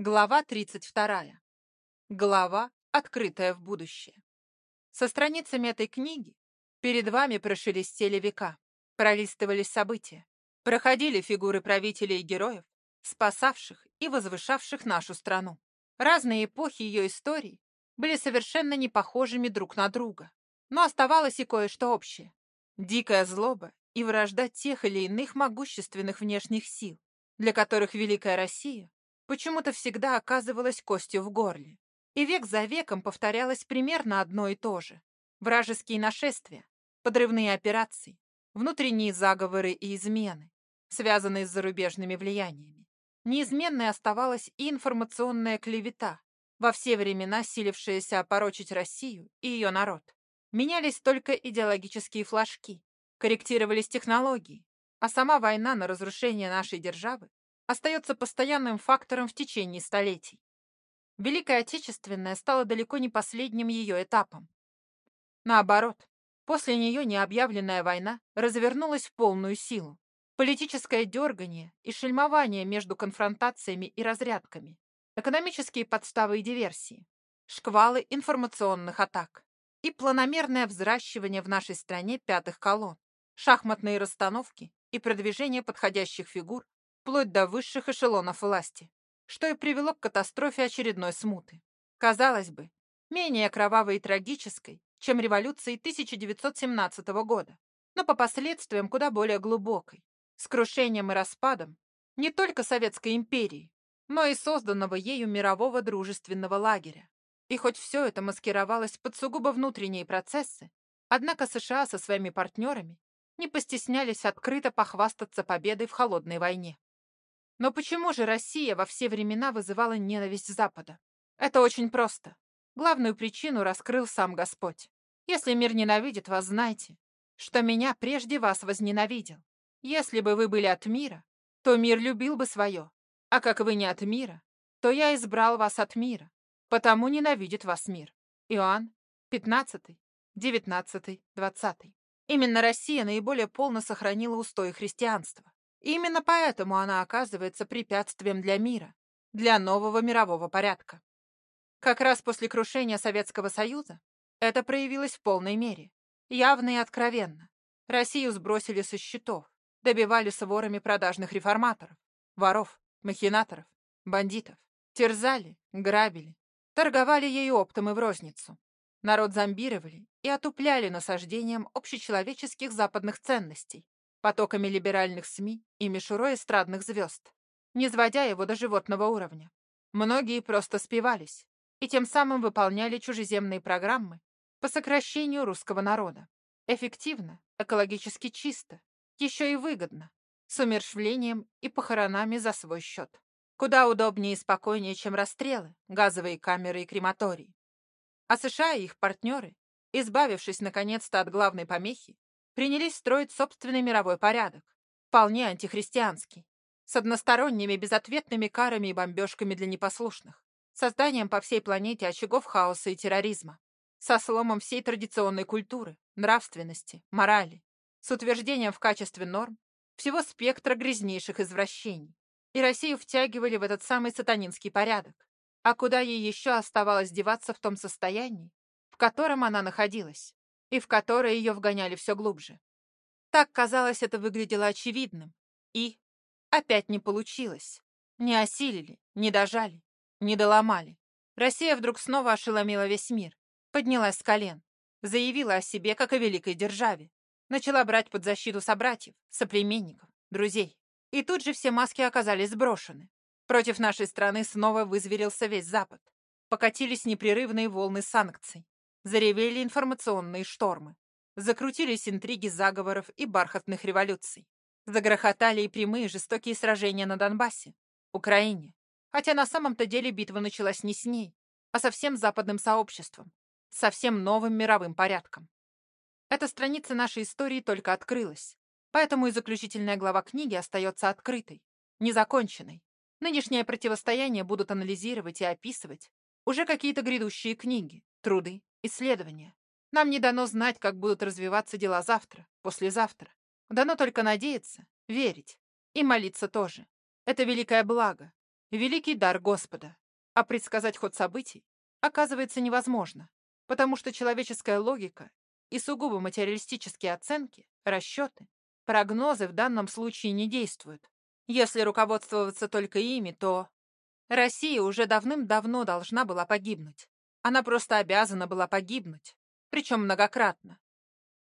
Глава 32. Глава, открытая в будущее. Со страницами этой книги перед вами прошелестели века, пролистывались события, проходили фигуры правителей и героев, спасавших и возвышавших нашу страну. Разные эпохи ее истории были совершенно не похожими друг на друга, но оставалось и кое-что общее. Дикая злоба и вражда тех или иных могущественных внешних сил, для которых Великая Россия почему-то всегда оказывалась костью в горле. И век за веком повторялось примерно одно и то же. Вражеские нашествия, подрывные операции, внутренние заговоры и измены, связанные с зарубежными влияниями. Неизменной оставалась и информационная клевета, во все времена силившаяся опорочить Россию и ее народ. Менялись только идеологические флажки, корректировались технологии, а сама война на разрушение нашей державы остается постоянным фактором в течение столетий. Великая Отечественная стала далеко не последним ее этапом. Наоборот, после нее необъявленная война развернулась в полную силу. Политическое дергание и шельмование между конфронтациями и разрядками, экономические подставы и диверсии, шквалы информационных атак и планомерное взращивание в нашей стране пятых колонн, шахматные расстановки и продвижение подходящих фигур вплоть до высших эшелонов власти, что и привело к катастрофе очередной смуты. Казалось бы, менее кровавой и трагической, чем революции 1917 года, но по последствиям куда более глубокой, с крушением и распадом не только Советской империи, но и созданного ею мирового дружественного лагеря. И хоть все это маскировалось под сугубо внутренние процессы, однако США со своими партнерами не постеснялись открыто похвастаться победой в холодной войне. Но почему же Россия во все времена вызывала ненависть Запада? Это очень просто. Главную причину раскрыл сам Господь. Если мир ненавидит вас, знайте, что меня прежде вас возненавидел. Если бы вы были от мира, то мир любил бы свое. А как вы не от мира, то я избрал вас от мира, потому ненавидит вас мир. Иоанн, 15, 19, 20. Именно Россия наиболее полно сохранила устои христианства. Именно поэтому она оказывается препятствием для мира, для нового мирового порядка. Как раз после крушения Советского Союза это проявилось в полной мере, явно и откровенно. Россию сбросили со счетов, добивали с ворами продажных реформаторов, воров, махинаторов, бандитов. Терзали, грабили, торговали ею оптом и в розницу. Народ зомбировали и отупляли насаждением общечеловеческих западных ценностей, потоками либеральных СМИ и мишурой эстрадных звезд, не сводя его до животного уровня. Многие просто спивались и тем самым выполняли чужеземные программы по сокращению русского народа. Эффективно, экологически чисто, еще и выгодно, с умершвлением и похоронами за свой счет. Куда удобнее и спокойнее, чем расстрелы, газовые камеры и крематории. А США и их партнеры, избавившись наконец-то от главной помехи, принялись строить собственный мировой порядок, вполне антихристианский, с односторонними безответными карами и бомбежками для непослушных, созданием по всей планете очагов хаоса и терроризма, со сломом всей традиционной культуры, нравственности, морали, с утверждением в качестве норм всего спектра грязнейших извращений. И Россию втягивали в этот самый сатанинский порядок. А куда ей еще оставалось деваться в том состоянии, в котором она находилась? И в которое ее вгоняли все глубже. Так, казалось, это выглядело очевидным. И опять не получилось. Не осилили, не дожали, не доломали. Россия вдруг снова ошеломила весь мир, поднялась с колен, заявила о себе как о великой державе, начала брать под защиту собратьев, соплеменников, друзей. И тут же все маски оказались сброшены. Против нашей страны снова вызверился весь Запад. Покатились непрерывные волны санкций. Заревели информационные штормы. Закрутились интриги заговоров и бархатных революций. Загрохотали и прямые жестокие сражения на Донбассе, Украине. Хотя на самом-то деле битва началась не с ней, а со всем западным сообществом, со всем новым мировым порядком. Эта страница нашей истории только открылась, поэтому и заключительная глава книги остается открытой, незаконченной. Нынешнее противостояние будут анализировать и описывать уже какие-то грядущие книги, труды, исследования. Нам не дано знать, как будут развиваться дела завтра, послезавтра. Дано только надеяться, верить и молиться тоже. Это великое благо. Великий дар Господа. А предсказать ход событий оказывается невозможно, потому что человеческая логика и сугубо материалистические оценки, расчеты, прогнозы в данном случае не действуют. Если руководствоваться только ими, то... Россия уже давным-давно должна была погибнуть. Она просто обязана была погибнуть, причем многократно.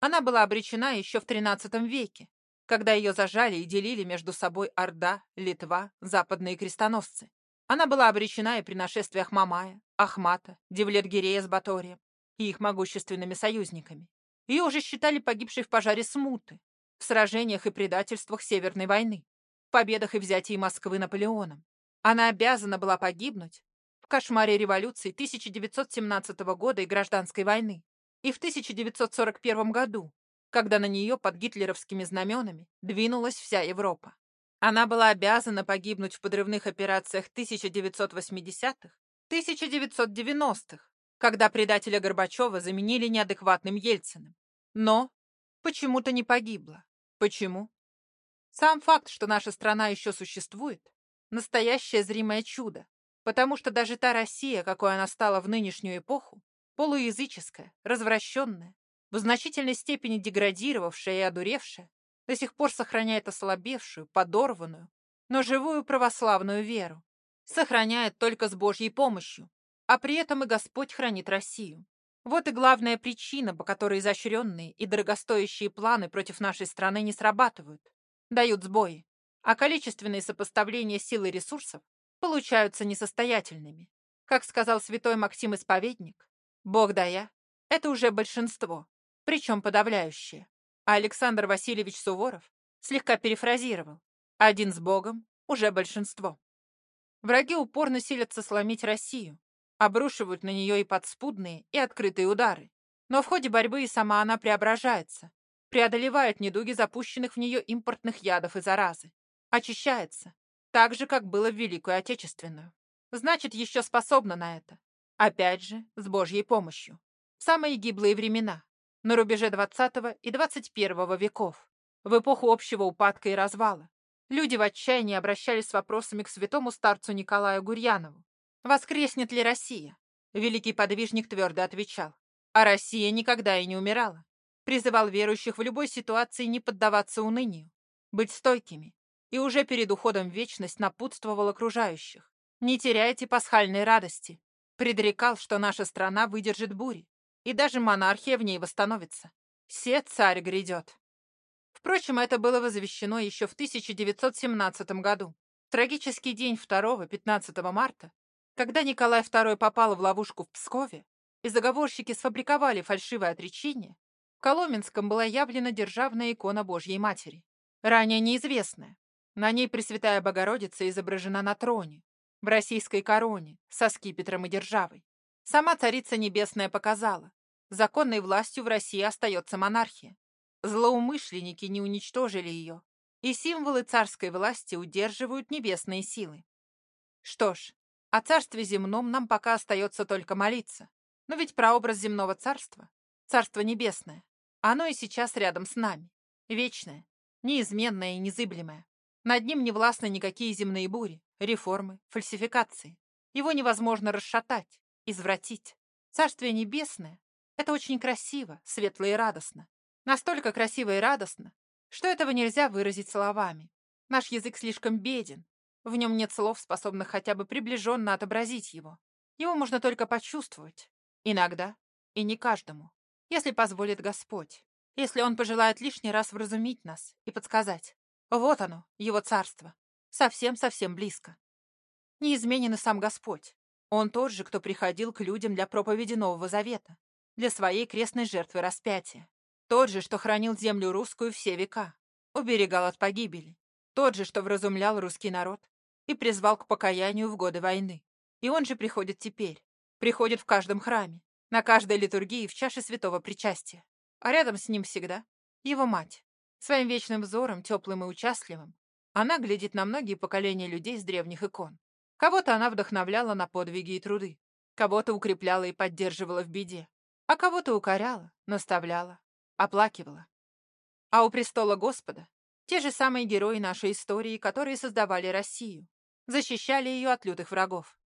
Она была обречена еще в XIII веке, когда ее зажали и делили между собой Орда, Литва, западные крестоносцы. Она была обречена и при нашествиях Мамая, Ахмата, Девлет-Гирея с Баторием и их могущественными союзниками. Ее уже считали погибшей в пожаре Смуты, в сражениях и предательствах Северной войны, в победах и взятии Москвы Наполеоном. Она обязана была погибнуть кошмаре революции 1917 года и гражданской войны и в 1941 году, когда на нее под гитлеровскими знаменами двинулась вся Европа. Она была обязана погибнуть в подрывных операциях 1980-х, 1990-х, когда предателя Горбачева заменили неадекватным Ельциным. Но почему-то не погибла. Почему? Сам факт, что наша страна еще существует, настоящее зримое чудо, потому что даже та Россия, какой она стала в нынешнюю эпоху, полуязыческая, развращенная, в значительной степени деградировавшая и одуревшая, до сих пор сохраняет ослабевшую, подорванную, но живую православную веру. Сохраняет только с Божьей помощью, а при этом и Господь хранит Россию. Вот и главная причина, по которой изощренные и дорогостоящие планы против нашей страны не срабатывают, дают сбои, а количественные сопоставления сил и ресурсов получаются несостоятельными. Как сказал святой Максим Исповедник, «Бог да я — это уже большинство, причем подавляющее. А Александр Васильевич Суворов слегка перефразировал. Один с Богом — уже большинство. Враги упорно силятся сломить Россию, обрушивают на нее и подспудные, и открытые удары. Но в ходе борьбы и сама она преображается, преодолевает недуги запущенных в нее импортных ядов и заразы, очищается, так же, как было в Великую Отечественную. Значит, еще способна на это. Опять же, с Божьей помощью. В самые гиблые времена, на рубеже XX и XXI веков, в эпоху общего упадка и развала. Люди в отчаянии обращались с вопросами к святому старцу Николаю Гурьянову. «Воскреснет ли Россия?» Великий подвижник твердо отвечал. А Россия никогда и не умирала. Призывал верующих в любой ситуации не поддаваться унынию, быть стойкими, и уже перед уходом в вечность напутствовал окружающих. «Не теряйте пасхальной радости», предрекал, что наша страна выдержит бури, и даже монархия в ней восстановится. Все царь грядет. Впрочем, это было возвещено еще в 1917 году. Трагический день 2-15 марта, когда Николай II попал в ловушку в Пскове, и заговорщики сфабриковали фальшивое отречение, в Коломенском была явлена державная икона Божьей Матери, ранее неизвестная. На ней Пресвятая Богородица изображена на троне, в российской короне, со скипетром и державой. Сама Царица Небесная показала, законной властью в России остается монархия. Злоумышленники не уничтожили ее, и символы царской власти удерживают небесные силы. Что ж, о царстве земном нам пока остается только молиться. Но ведь прообраз земного царства, царство небесное, оно и сейчас рядом с нами, вечное, неизменное и незыблемое. Над ним не властны никакие земные бури, реформы, фальсификации. Его невозможно расшатать, извратить. Царствие небесное — это очень красиво, светло и радостно. Настолько красиво и радостно, что этого нельзя выразить словами. Наш язык слишком беден. В нем нет слов, способных хотя бы приближенно отобразить его. Его можно только почувствовать. Иногда. И не каждому. Если позволит Господь. Если Он пожелает лишний раз вразумить нас и подсказать. Вот оно, Его царство. Совсем-совсем близко. Неизменен и сам Господь. Он тот же, кто приходил к людям для проповеди Нового Завета, для своей крестной жертвы распятия. Тот же, что хранил землю русскую все века, уберегал от погибели. Тот же, что вразумлял русский народ и призвал к покаянию в годы войны. И он же приходит теперь. Приходит в каждом храме, на каждой литургии в чаше святого причастия. А рядом с ним всегда его мать. Своим вечным взором, теплым и участливым, она глядит на многие поколения людей с древних икон. Кого-то она вдохновляла на подвиги и труды, кого-то укрепляла и поддерживала в беде, а кого-то укоряла, наставляла, оплакивала. А у престола Господа те же самые герои нашей истории, которые создавали Россию, защищали ее от лютых врагов,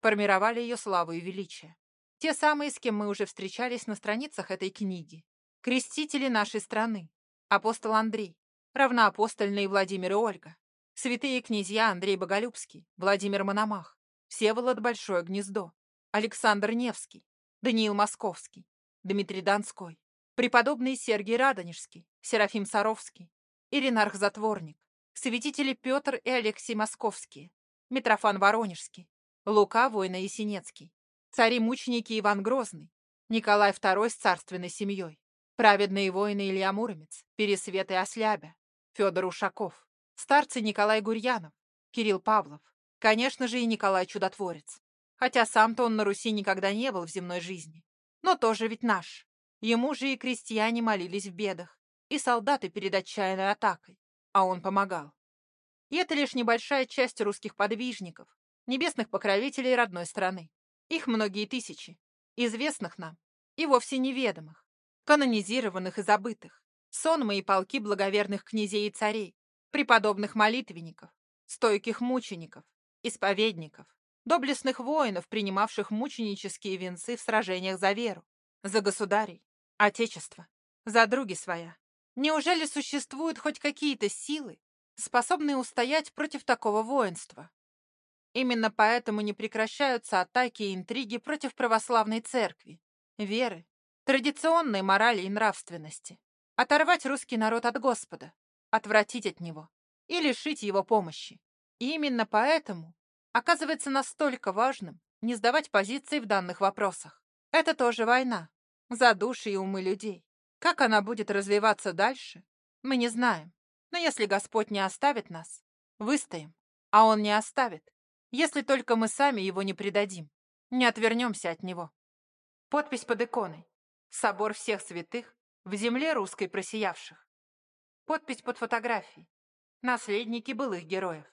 формировали ее славу и величие. Те самые, с кем мы уже встречались на страницах этой книги. Крестители нашей страны. Апостол Андрей, равноапостольные Владимир и Ольга, святые князья Андрей Боголюбский, Владимир Мономах, Всеволод Большое Гнездо, Александр Невский, Даниил Московский, Дмитрий Донской, преподобный Сергий Радонежский, Серафим Саровский, Иринарх Затворник, святители Петр и Алексей Московские, Митрофан Воронежский, Лука Война Есенецкий, цари-мученики Иван Грозный, Николай II с царственной семьей, праведные воины Илья Муромец, Пересвет и Ослябя, Федор Ушаков, старцы Николай Гурьянов, Кирилл Павлов, конечно же и Николай Чудотворец. Хотя сам-то он на Руси никогда не был в земной жизни. Но тоже ведь наш. Ему же и крестьяне молились в бедах, и солдаты перед отчаянной атакой, а он помогал. И это лишь небольшая часть русских подвижников, небесных покровителей родной страны. Их многие тысячи, известных нам и вовсе неведомых, канонизированных и забытых, сонмы и полки благоверных князей и царей, преподобных молитвенников, стойких мучеников, исповедников, доблестных воинов, принимавших мученические венцы в сражениях за веру, за государей, отечество, за други своя. Неужели существуют хоть какие-то силы, способные устоять против такого воинства? Именно поэтому не прекращаются атаки и интриги против православной церкви, веры, традиционной морали и нравственности. Оторвать русский народ от Господа, отвратить от него и лишить его помощи. И именно поэтому оказывается настолько важным не сдавать позиции в данных вопросах. Это тоже война за души и умы людей. Как она будет развиваться дальше, мы не знаем. Но если Господь не оставит нас, выстоим, а Он не оставит, если только мы сами Его не предадим, не отвернемся от Него. Подпись под иконой. Собор всех святых в земле русской просиявших. Подпись под фотографией. Наследники былых героев.